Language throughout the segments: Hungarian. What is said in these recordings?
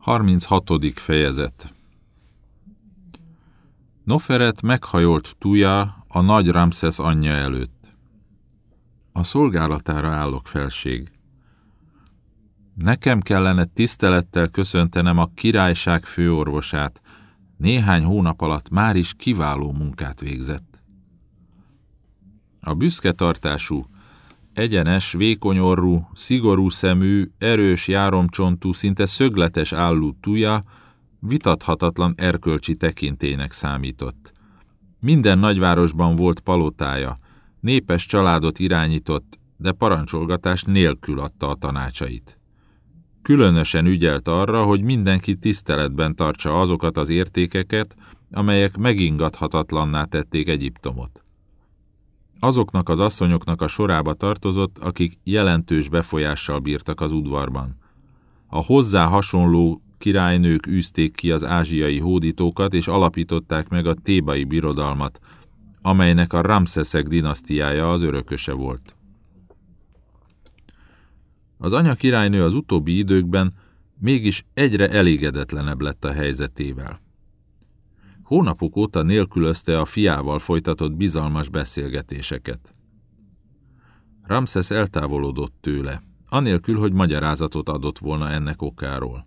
36. fejezet Noferet meghajolt Tuja a nagy Ramszesz anyja előtt. A szolgálatára állok felség. Nekem kellene tisztelettel köszöntenem a királyság főorvosát. Néhány hónap alatt már is kiváló munkát végzett. A büszke tartású, egyenes, vékonyorú, szigorú szemű, erős járomcsontú, szinte szögletes állú tuja vitathatatlan erkölcsi tekintének számított. Minden nagyvárosban volt palotája, népes családot irányított, de parancsolgatás nélkül adta a tanácsait. Különösen ügyelt arra, hogy mindenki tiszteletben tartsa azokat az értékeket, amelyek megingathatatlanná tették Egyiptomot azoknak az asszonyoknak a sorába tartozott, akik jelentős befolyással bírtak az udvarban. A hozzá hasonló királynők űzték ki az ázsiai hódítókat, és alapították meg a tébai birodalmat, amelynek a Ramszeszek dinasztiája az örököse volt. Az anya királynő az utóbbi időkben mégis egyre elégedetlenebb lett a helyzetével. Hónapok óta nélkülözte a fiával folytatott bizalmas beszélgetéseket. Ramses eltávolodott tőle, anélkül, hogy magyarázatot adott volna ennek okáról.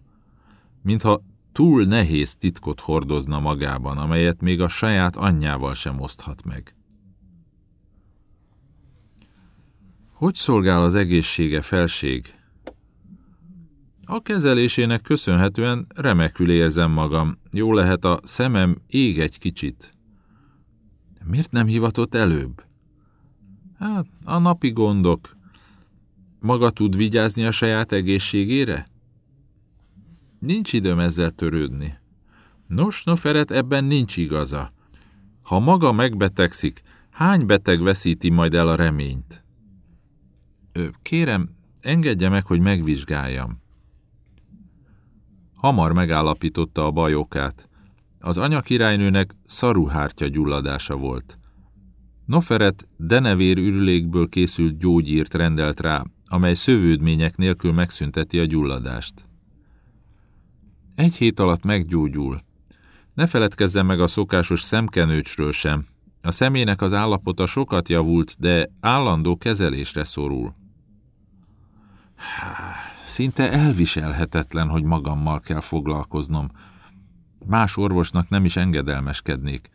Mintha túl nehéz titkot hordozna magában, amelyet még a saját anyjával sem oszthat meg. Hogy szolgál az egészsége felség? A kezelésének köszönhetően remekül érzem magam. Jó lehet a szemem ég egy kicsit. Miért nem hivatott előbb? Hát, a napi gondok. Maga tud vigyázni a saját egészségére? Nincs időm ezzel törődni. Nos, Noferet ebben nincs igaza. Ha maga megbetegszik, hány beteg veszíti majd el a reményt? Kérem, engedje meg, hogy megvizsgáljam. Hamar megállapította a bajokát. Az anya királynőnek szaruhártya gyulladása volt. Noferet denevér ürülékből készült gyógyírt rendelt rá, amely szövődmények nélkül megszünteti a gyulladást. Egy hét alatt meggyógyul. Ne feledkezzen meg a szokásos szemkenőcsről sem. A szemének az állapota sokat javult, de állandó kezelésre szorul. Szinte elviselhetetlen, hogy magammal kell foglalkoznom. Más orvosnak nem is engedelmeskednék.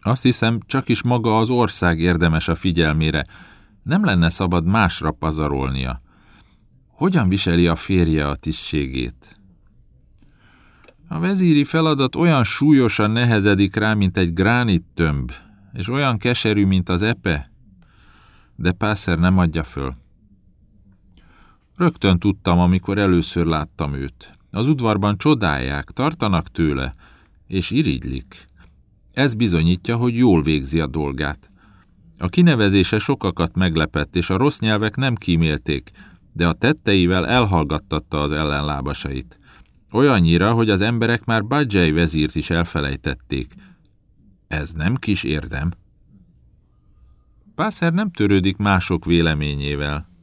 Azt hiszem, csak is maga az ország érdemes a figyelmére. Nem lenne szabad másra pazarolnia. Hogyan viseli a férje a tisztségét? A vezíri feladat olyan súlyosan nehezedik rá, mint egy gránit tömb, és olyan keserű, mint az epe. De Pászer nem adja föl. Rögtön tudtam, amikor először láttam őt. Az udvarban csodálják, tartanak tőle, és irigylik. Ez bizonyítja, hogy jól végzi a dolgát. A kinevezése sokakat meglepett, és a rossz nyelvek nem kímélték, de a tetteivel elhallgattatta az ellenlábasait. Olyannyira, hogy az emberek már Badzsely vezírt is elfelejtették. Ez nem kis érdem. Pászer nem törődik mások véleményével.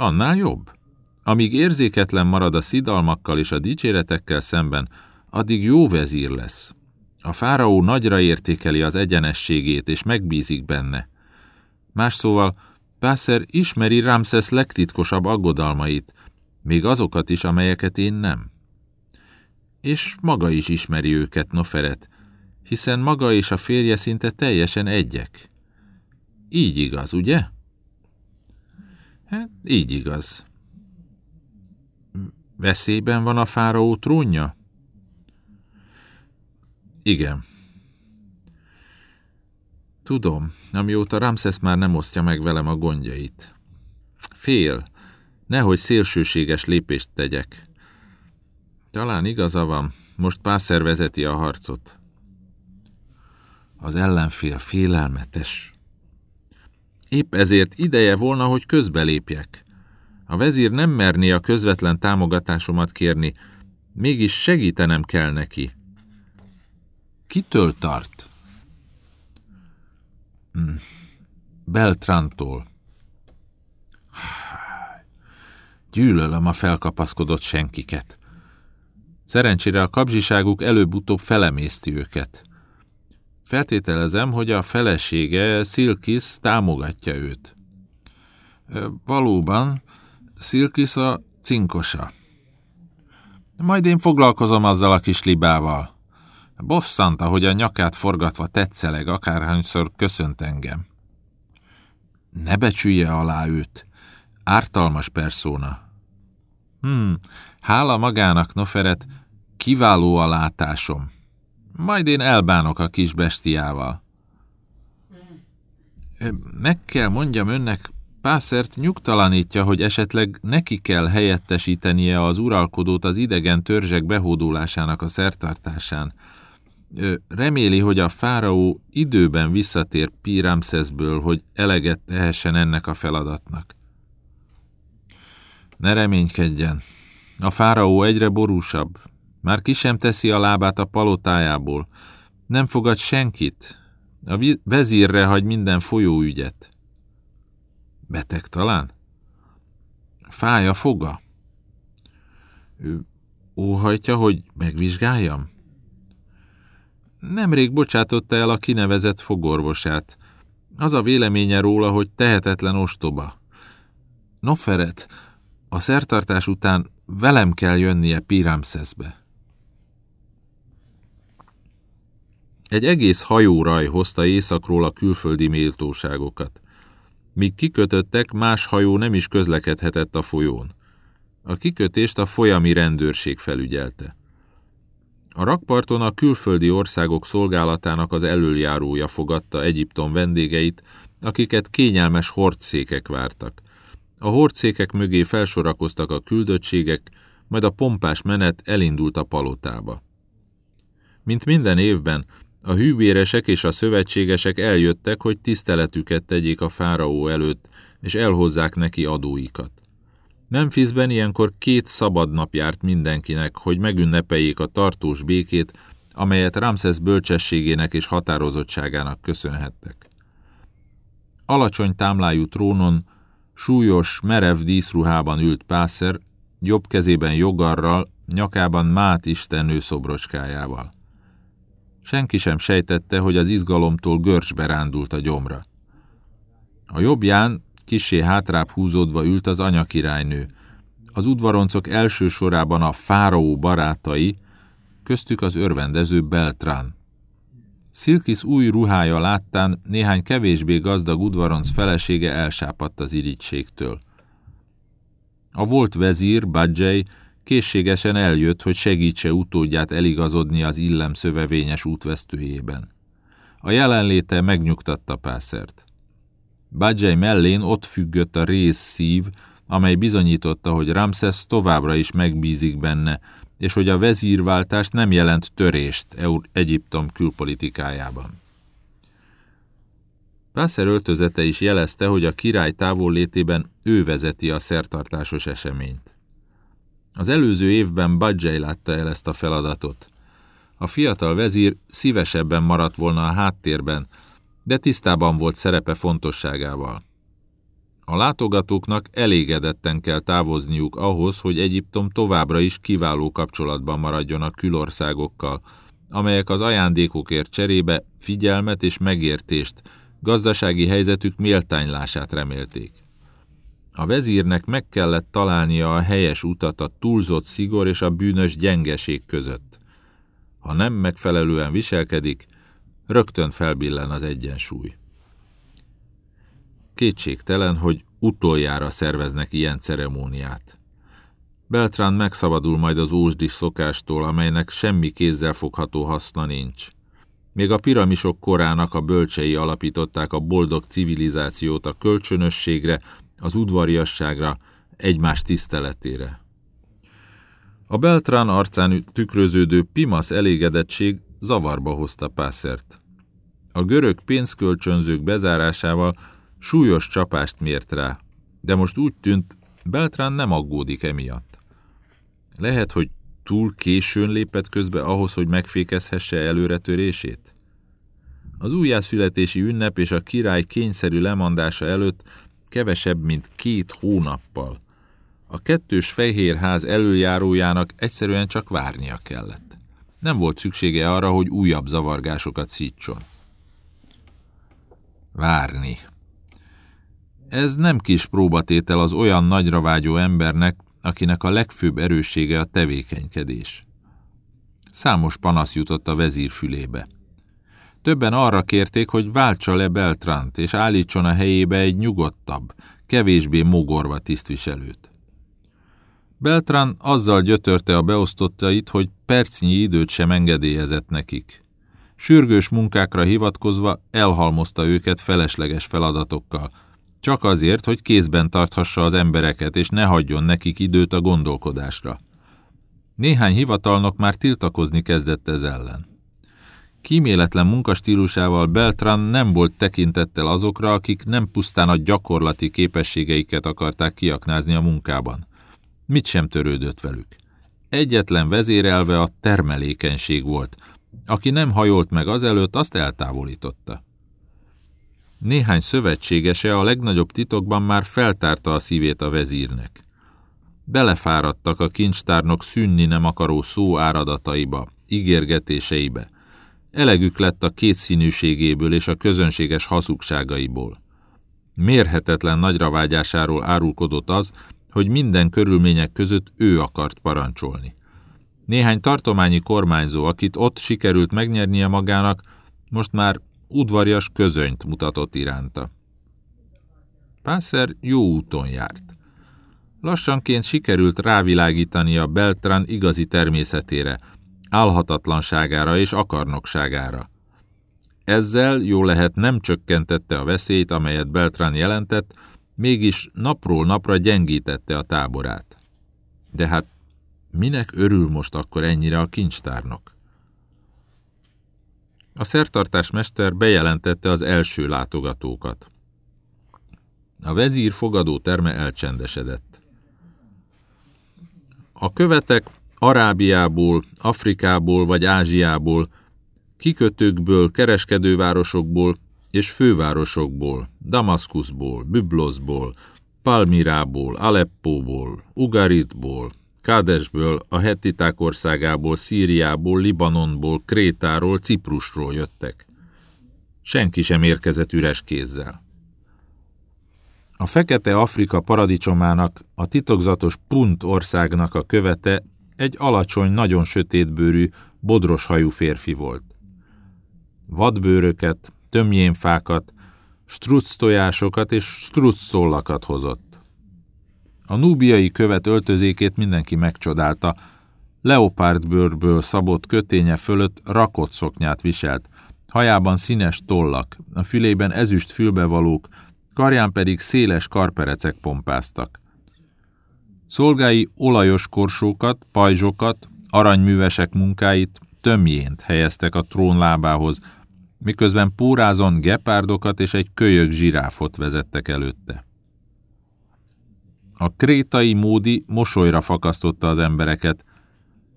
Annál jobb. Amíg érzéketlen marad a szidalmakkal és a dicséretekkel szemben, addig jó vezír lesz. A fáraó nagyra értékeli az egyenességét, és megbízik benne. Más szóval, Pászer ismeri Ramszesz legtitkosabb aggodalmait, még azokat is, amelyeket én nem. És maga is ismeri őket, Noferet, hiszen maga és a férje szinte teljesen egyek. Így igaz, ugye? Hát, így igaz. Veszélyben van a fáraó trónja? Igen. Tudom, amióta Ramszesz már nem osztja meg velem a gondjait. Fél, nehogy szélsőséges lépést tegyek. Talán igaza van, most Pászer a harcot. Az ellenfél félelmetes. Épp ezért ideje volna, hogy közbelépjek. A vezír nem merné a közvetlen támogatásomat kérni, mégis segítenem kell neki. Kitől tart? Hmm. Beltrantól. Gyűlölöm a felkapaszkodott senkiket. Szerencsére a kapzsiságuk előbb-utóbb felemészti őket. Feltételezem, hogy a felesége Szilkis támogatja őt. Valóban, Szilkis a cinkosa. Majd én foglalkozom azzal a kis libával. Bosszant, ahogy a nyakát forgatva tetszeleg, akárhányszor köszönt engem. Ne becsülje alá őt. Ártalmas perszóna. Hmm, hála magának, Noferet, kiváló a látásom. Majd én elbánok a kis bestiával. Meg kell mondjam önnek, Pászert nyugtalanítja, hogy esetleg neki kell helyettesítenie az uralkodót az idegen törzsek behódulásának a szertartásán. Reméli, hogy a fáraó időben visszatér Piramszeszből, hogy eleget tehessen ennek a feladatnak. Ne reménykedjen. A fáraó egyre borúsabb. Már ki sem teszi a lábát a palotájából. Nem fogad senkit. A vezírre hagy minden folyóügyet. Beteg talán? Fáj a foga? Ő óhajtja, hogy megvizsgáljam? Nemrég bocsátotta el a kinevezett fogorvosát. Az a véleménye róla, hogy tehetetlen ostoba. Noferet, a szertartás után velem kell jönnie Piramszeszbe. Egy egész hajóraj hozta északról a külföldi méltóságokat. Míg kikötöttek, más hajó nem is közlekedhetett a folyón. A kikötést a folyami rendőrség felügyelte. A rakparton a külföldi országok szolgálatának az elöljárója fogadta Egyiptom vendégeit, akiket kényelmes hordszékek vártak. A hordszékek mögé felsorakoztak a küldöttségek, majd a pompás menet elindult a palotába. Mint minden évben, a hűvéresek és a szövetségesek eljöttek, hogy tiszteletüket tegyék a fáraó előtt, és elhozzák neki adóikat. Memphisben ilyenkor két szabad nap járt mindenkinek, hogy megünnepeljék a tartós békét, amelyet Ramszesz bölcsességének és határozottságának köszönhettek. Alacsony támlájú trónon, súlyos, merev díszruhában ült Pászer, jobb kezében jogarral, nyakában Mát istennő szobrocskájával. Senki sem sejtette, hogy az izgalomtól görcsbe rándult a gyomra. A jobbján, kisé hátrább húzódva ült az anyakirálynő. Az udvaroncok első sorában a fáraó barátai, köztük az örvendező Beltrán. Szilkis új ruhája láttán néhány kevésbé gazdag udvaronc felesége elsápadt az irítségtől. A volt vezír, Badzsely, készségesen eljött, hogy segítse utódját eligazodni az illem szövevényes útvesztőjében. A jelenléte megnyugtatta Pászert. Badzsely mellén ott függött a rész szív, amely bizonyította, hogy Ramszesz továbbra is megbízik benne, és hogy a vezírváltás nem jelent törést Egyiptom külpolitikájában. Pászer öltözete is jelezte, hogy a király távollétében ő vezeti a szertartásos eseményt. Az előző évben Badzsely látta el ezt a feladatot. A fiatal vezír szívesebben maradt volna a háttérben, de tisztában volt szerepe fontosságával. A látogatóknak elégedetten kell távozniuk ahhoz, hogy Egyiptom továbbra is kiváló kapcsolatban maradjon a külországokkal, amelyek az ajándékokért cserébe figyelmet és megértést, gazdasági helyzetük méltánylását remélték. A vezírnek meg kellett találnia a helyes utat a túlzott szigor és a bűnös gyengeség között. Ha nem megfelelően viselkedik, rögtön felbillen az egyensúly. Kétségtelen, hogy utoljára szerveznek ilyen ceremóniát. Beltrán megszabadul majd az ósdis szokástól, amelynek semmi kézzel fogható haszna nincs. Még a piramisok korának a bölcsei alapították a boldog civilizációt a kölcsönösségre, az udvariasságra, egymás tiszteletére. A Beltrán arcán tükröződő pimasz elégedettség zavarba hozta Pászert. A görög pénzkölcsönzők bezárásával súlyos csapást mért rá, de most úgy tűnt, Beltrán nem aggódik emiatt. Lehet, hogy túl későn lépett közbe ahhoz, hogy megfékezhesse előretörését? Az újjászületési ünnep és a király kényszerű lemondása előtt kevesebb, mint két hónappal. A kettős fehérház előjárójának egyszerűen csak várnia kellett. Nem volt szüksége arra, hogy újabb zavargásokat szítson. Várni. Ez nem kis próbatétel az olyan nagyra vágyó embernek, akinek a legfőbb erőssége a tevékenykedés. Számos panasz jutott a vezír fülébe. Többen arra kérték, hogy váltsa le Beltrant, és állítson a helyébe egy nyugodtabb, kevésbé mogorva tisztviselőt. Beltran azzal gyötörte a beosztottait, hogy percnyi időt sem engedélyezett nekik. Sürgős munkákra hivatkozva elhalmozta őket felesleges feladatokkal, csak azért, hogy kézben tarthassa az embereket, és ne hagyjon nekik időt a gondolkodásra. Néhány hivatalnok már tiltakozni kezdett ez ellen. Kíméletlen munkastílusával Beltran nem volt tekintettel azokra, akik nem pusztán a gyakorlati képességeiket akarták kiaknázni a munkában. Mit sem törődött velük. Egyetlen vezérelve a termelékenység volt. Aki nem hajolt meg azelőtt, azt eltávolította. Néhány szövetségese a legnagyobb titokban már feltárta a szívét a vezírnek. Belefáradtak a kincstárnok szűnni nem akaró szó áradataiba, ígérgetéseibe. Elegük lett a kétszínűségéből és a közönséges hazugságaiból. Mérhetetlen nagyravágyásáról árulkodott az, hogy minden körülmények között ő akart parancsolni. Néhány tartományi kormányzó, akit ott sikerült megnyernie magának, most már udvarias közönyt mutatott iránta. Pászer jó úton járt. Lassanként sikerült rávilágítani a Beltran igazi természetére, álhatatlanságára és akarnokságára. Ezzel jó lehet nem csökkentette a veszélyt, amelyet Beltran jelentett, mégis napról napra gyengítette a táborát. De hát minek örül most akkor ennyire a kincstárnok? A szertartás mester bejelentette az első látogatókat. A vezír fogadó terme elcsendesedett. A követek Arábiából, Afrikából vagy Ázsiából, kikötőkből, kereskedővárosokból és fővárosokból, Damaszkuszból, Bübloszból, Palmirából, Aleppóból, Ugaritból, Kádesből, a Hettiták országából, Szíriából, Libanonból, Krétáról, Ciprusról jöttek. Senki sem érkezett üres kézzel. A fekete Afrika paradicsomának, a titokzatos Punt országnak a követe egy alacsony, nagyon sötétbőrű, bodros hajú férfi volt. Vadbőröket, tömjénfákat, struc tojásokat és struc szollakat hozott. A núbiai követ öltözékét mindenki megcsodálta, leopárdbőrből szabott köténye fölött rakott szoknyát viselt, hajában színes tollak, a fülében ezüst fülbevalók, karján pedig széles karperecek pompáztak. Szolgái olajos korsókat, pajzsokat, aranyművesek munkáit tömjént helyeztek a trón lábához, miközben pórázon gepárdokat és egy kölyök zsiráfot vezettek előtte. A krétai módi mosolyra fakasztotta az embereket.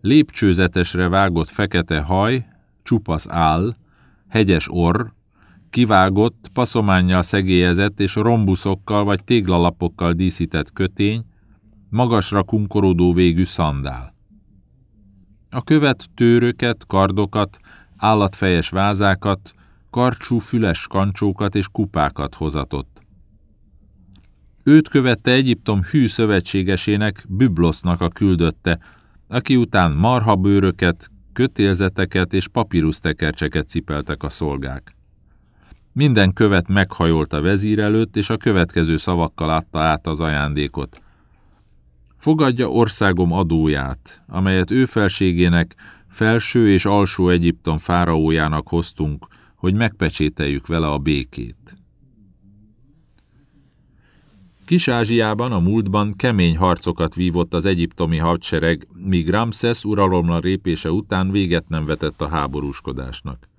Lépcsőzetesre vágott fekete haj, csupasz áll, hegyes orr, kivágott, paszománnyal szegélyezett és rombuszokkal vagy téglalapokkal díszített kötény, magasra kunkorodó végű szandál. A követ tőröket, kardokat, állatfejes vázákat, karcsú füles kancsókat és kupákat hozatott. Őt követte Egyiptom hű szövetségesének, Byblosznak a küldötte, aki után marhabőröket, kötélzeteket és papírusztekercseket cipeltek a szolgák. Minden követ meghajolt a vezír előtt, és a következő szavakkal adta át az ajándékot. Fogadja országom adóját, amelyet ő felségének, felső és alsó Egyiptom fáraójának hoztunk, hogy megpecsételjük vele a békét. Kis-Ázsiában a múltban kemény harcokat vívott az egyiptomi hadsereg, míg Ramszesz uralomra répése után véget nem vetett a háborúskodásnak.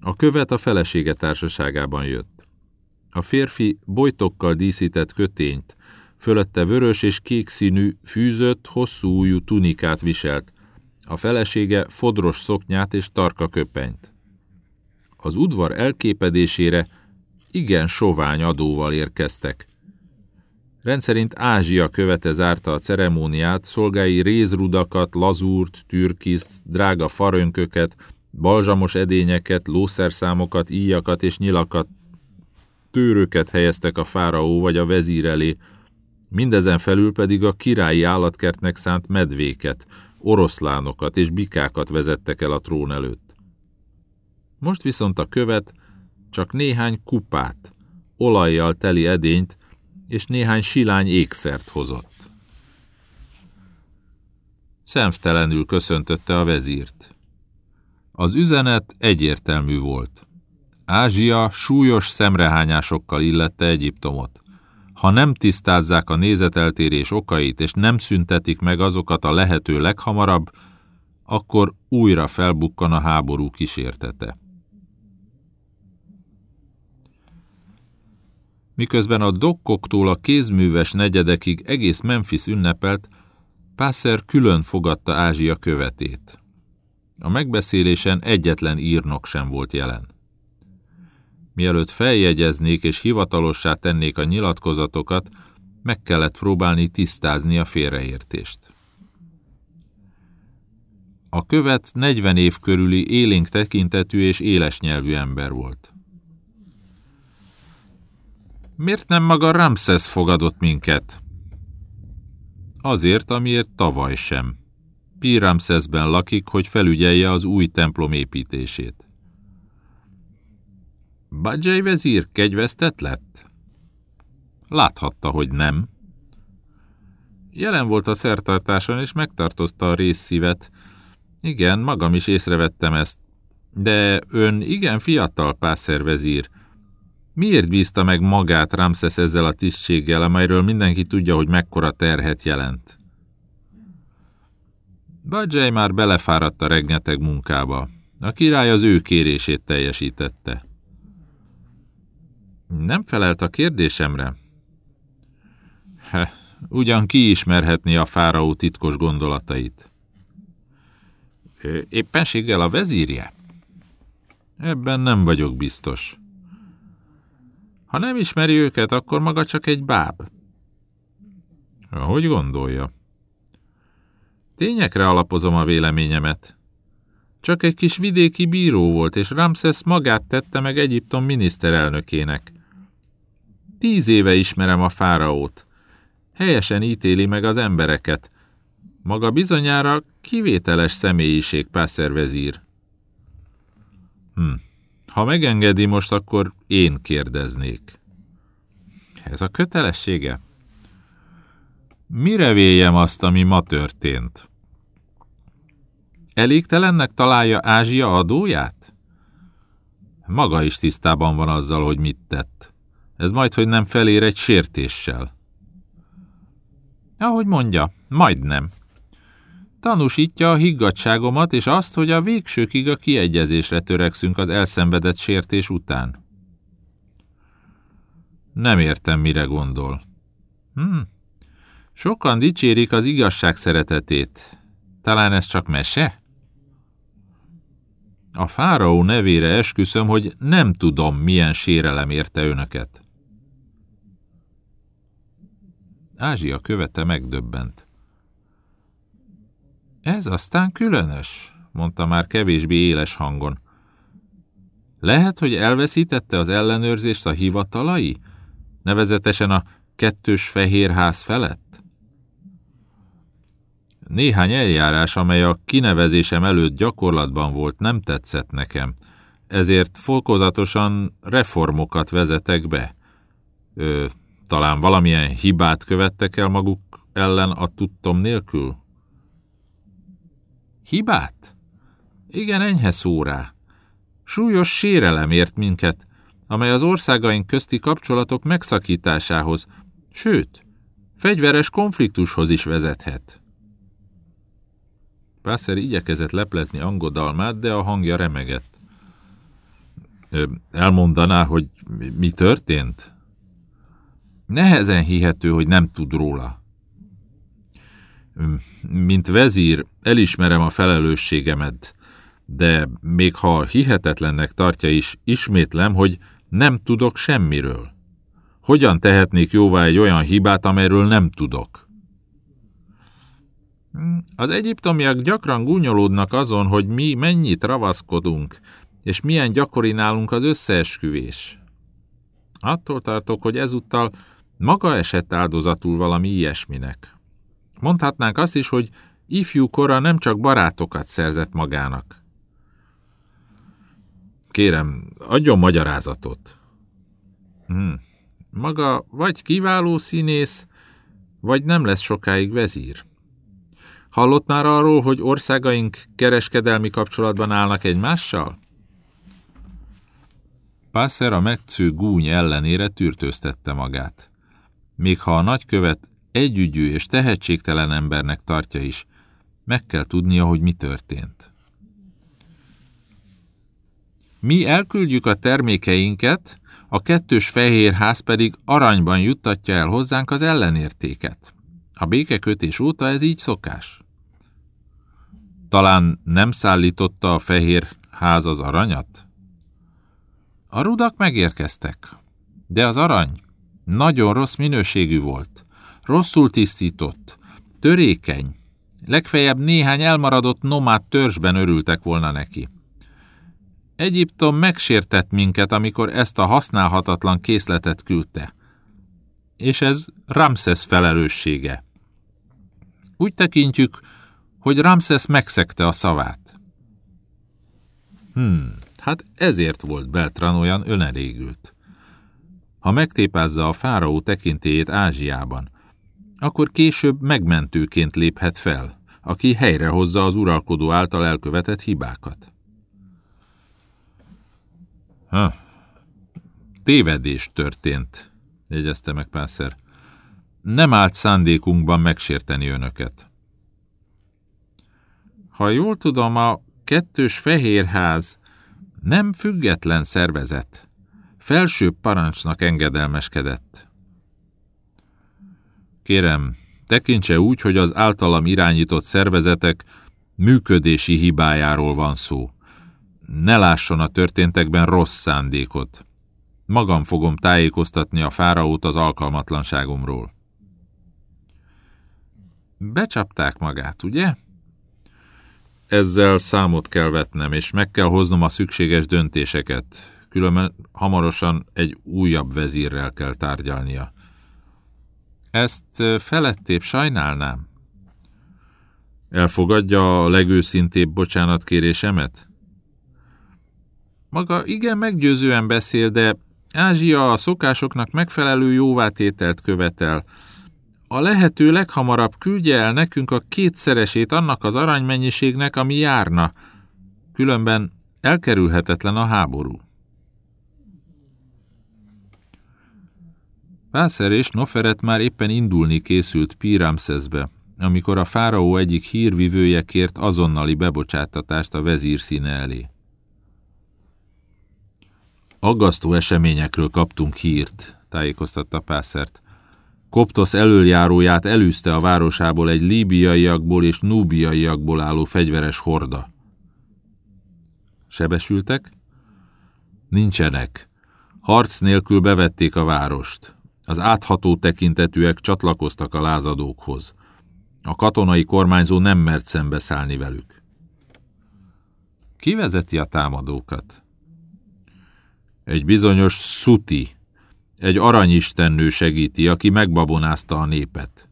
A követ a felesége társaságában jött. A férfi bojtokkal díszített kötényt, fölötte vörös és kék színű, fűzött, hosszú újú tunikát viselt, a felesége fodros szoknyát és tarka köpenyt. Az udvar elképedésére igen sovány adóval érkeztek. Rendszerint Ázsia követe zárta a ceremóniát, szolgái rézrudakat, lazúrt, türkiszt, drága farönköket, balzsamos edényeket, lószerszámokat, íjakat és nyilakat, tőröket helyeztek a fáraó vagy a vezír elé, mindezen felül pedig a királyi állatkertnek szánt medvéket, oroszlánokat és bikákat vezettek el a trón előtt. Most viszont a követ csak néhány kupát, olajjal teli edényt és néhány silány ékszert hozott. Szemtelenül köszöntötte a vezírt. Az üzenet egyértelmű volt. Ázsia súlyos szemrehányásokkal illette Egyiptomot. Ha nem tisztázzák a nézeteltérés okait, és nem szüntetik meg azokat a lehető leghamarabb, akkor újra felbukkan a háború kísértete. Miközben a dokkoktól a kézműves negyedekig egész Memphis ünnepelt, Pászer külön fogadta Ázsia követét. A megbeszélésen egyetlen írnok sem volt jelen. Mielőtt feljegyeznék és hivatalossá tennék a nyilatkozatokat, meg kellett próbálni tisztázni a félreértést. A követ 40 év körüli élénk tekintetű és éles nyelvű ember volt. Miért nem maga Ramses fogadott minket? Azért, amiért tavaly sem. Pi Ramsesben lakik, hogy felügyelje az új templom építését. Badzsai vezír kegyvesztett lett? Láthatta, hogy nem. Jelen volt a szertartáson, és megtartozta a részszívet. Igen, magam is észrevettem ezt. De ön igen fiatal pászervezír. Miért bízta meg magát Ramses ezzel a tisztséggel, amelyről mindenki tudja, hogy mekkora terhet jelent? Badzsely már belefáradt a regneteg munkába. A király az ő kérését teljesítette. Nem felelt a kérdésemre? He, ugyan ki ismerhetné a fáraó titkos gondolatait? Éppenséggel a vezírje? Ebben nem vagyok biztos. Ha nem ismeri őket, akkor maga csak egy báb. Hogy gondolja? Tényekre alapozom a véleményemet. Csak egy kis vidéki bíró volt, és Ramses magát tette meg Egyiptom miniszterelnökének. Tíz éve ismerem a fáraót. Helyesen ítéli meg az embereket. Maga bizonyára kivételes személyiség, Pásszervezír. Hm. Ha megengedi most, akkor én kérdeznék. Ez a kötelessége? Mire véljem azt, ami ma történt? Elégtelennek találja Ázsia adóját? Maga is tisztában van azzal, hogy mit tett. Ez majd, hogy nem felér egy sértéssel. Ahogy mondja, majdnem. Tanúsítja a higgadságomat és azt, hogy a végsőkig a kiegyezésre törekszünk az elszenvedett sértés után. Nem értem, mire gondol. Hm. Sokan dicsérik az igazság szeretetét. Talán ez csak mese? A fáraó nevére esküszöm, hogy nem tudom, milyen sérelem érte önöket. Ázsia követe megdöbbent. Ez aztán különös, mondta már kevésbé éles hangon. Lehet, hogy elveszítette az ellenőrzést a hivatalai? Nevezetesen a kettős fehérház felett? Néhány eljárás, amely a kinevezésem előtt gyakorlatban volt, nem tetszett nekem, ezért fokozatosan reformokat vezetek be. Ö, talán valamilyen hibát követtek el maguk ellen a tudtom nélkül? Hibát? Igen, enyhe szórá. Súlyos sérelem ért minket, amely az országaink közti kapcsolatok megszakításához, sőt, fegyveres konfliktushoz is vezethet. Pászer igyekezett leplezni angodalmát, de a hangja remegett. Elmondaná, hogy mi történt? Nehezen hihető, hogy nem tud róla. Mint vezír elismerem a felelősségemet, de még ha hihetetlennek tartja is, ismétlem, hogy nem tudok semmiről. Hogyan tehetnék jóvá egy olyan hibát, amelyről nem tudok? Az egyiptomiak gyakran gúnyolódnak azon, hogy mi mennyit ravaszkodunk, és milyen gyakori nálunk az összeesküvés. Attól tartok, hogy ezúttal maga esett áldozatul valami ilyesminek. Mondhatnánk azt is, hogy ifjú kora nem csak barátokat szerzett magának. Kérem, adjon magyarázatot. Hm. Maga vagy kiváló színész, vagy nem lesz sokáig vezír. Hallott már arról, hogy országaink kereskedelmi kapcsolatban állnak egymással? Pászer a megcő gúny ellenére tűrtőztette magát. Még ha a nagykövet együgyű és tehetségtelen embernek tartja is, meg kell tudnia, hogy mi történt. Mi elküldjük a termékeinket, a kettős fehér ház pedig aranyban juttatja el hozzánk az ellenértéket. A békekötés óta ez így szokás. Talán nem szállította a fehér ház az aranyat? A rudak megérkeztek, de az arany nagyon rossz minőségű volt, rosszul tisztított, törékeny, legfeljebb néhány elmaradott nomád törzsben örültek volna neki. Egyiptom megsértett minket, amikor ezt a használhatatlan készletet küldte. És ez Ramszesz felelőssége. Úgy tekintjük, hogy Ramszesz megszegte a szavát. Hmm, hát ezért volt Beltran olyan önelégült. Ha megtépázza a fáraó tekintélyét Ázsiában, akkor később megmentőként léphet fel, aki helyrehozza az uralkodó által elkövetett hibákat. Ha, tévedés történt, jegyezte meg Pászer. Nem állt szándékunkban megsérteni önöket. Ha jól tudom, a kettős fehérház nem független szervezet. Felsőbb parancsnak engedelmeskedett. Kérem, tekintse úgy, hogy az általam irányított szervezetek működési hibájáról van szó ne lásson a történtekben rossz szándékot. Magam fogom tájékoztatni a fáraót az alkalmatlanságomról. Becsapták magát, ugye? Ezzel számot kell vetnem, és meg kell hoznom a szükséges döntéseket. Különben hamarosan egy újabb vezírrel kell tárgyalnia. Ezt felettébb sajnálnám. Elfogadja a legőszintébb bocsánatkérésemet? Maga igen meggyőzően beszél, de Ázsia a szokásoknak megfelelő jóvátételt követel. A lehető leghamarabb küldje el nekünk a kétszeresét annak az aranymennyiségnek, ami járna. Különben elkerülhetetlen a háború. Pászer és Noferet már éppen indulni készült Piramszeszbe, amikor a fáraó egyik hírvivője kért azonnali bebocsátatást a vezír színe elé. Aggasztó eseményekről kaptunk hírt, tájékoztatta Pászert. Koptosz elöljáróját elűzte a városából egy líbiaiakból és núbiaiakból álló fegyveres horda. Sebesültek? Nincsenek. Harc nélkül bevették a várost. Az átható tekintetűek csatlakoztak a lázadókhoz. A katonai kormányzó nem mert szembeszállni velük. Ki vezeti a támadókat? Egy bizonyos Szuti, egy aranyistennő segíti, aki megbabonázta a népet.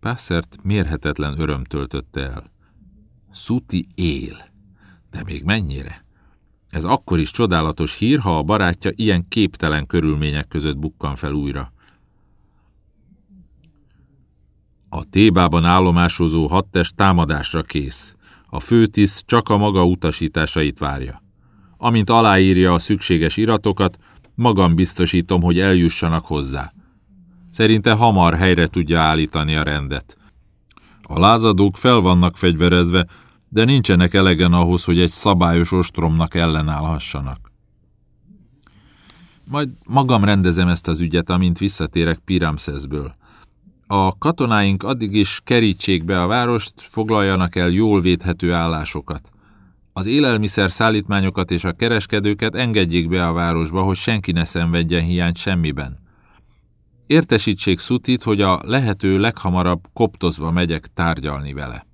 Pászert mérhetetlen öröm töltötte el. Szuti él. De még mennyire? Ez akkor is csodálatos hír, ha a barátja ilyen képtelen körülmények között bukkan fel újra. A Tébában állomásozó hadtest támadásra kész. A főtiszt csak a maga utasításait várja. Amint aláírja a szükséges iratokat, magam biztosítom, hogy eljussanak hozzá. Szerinte hamar helyre tudja állítani a rendet. A lázadók fel vannak fegyverezve, de nincsenek elegen ahhoz, hogy egy szabályos ostromnak ellenállhassanak. Majd magam rendezem ezt az ügyet, amint visszatérek Piramszeszből. A katonáink addig is kerítsék be a várost, foglaljanak el jól védhető állásokat. Az élelmiszer szállítmányokat és a kereskedőket engedjék be a városba, hogy senki ne szenvedjen hiányt semmiben. Értesítsék Szutit, hogy a lehető leghamarabb Koptozba megyek tárgyalni vele.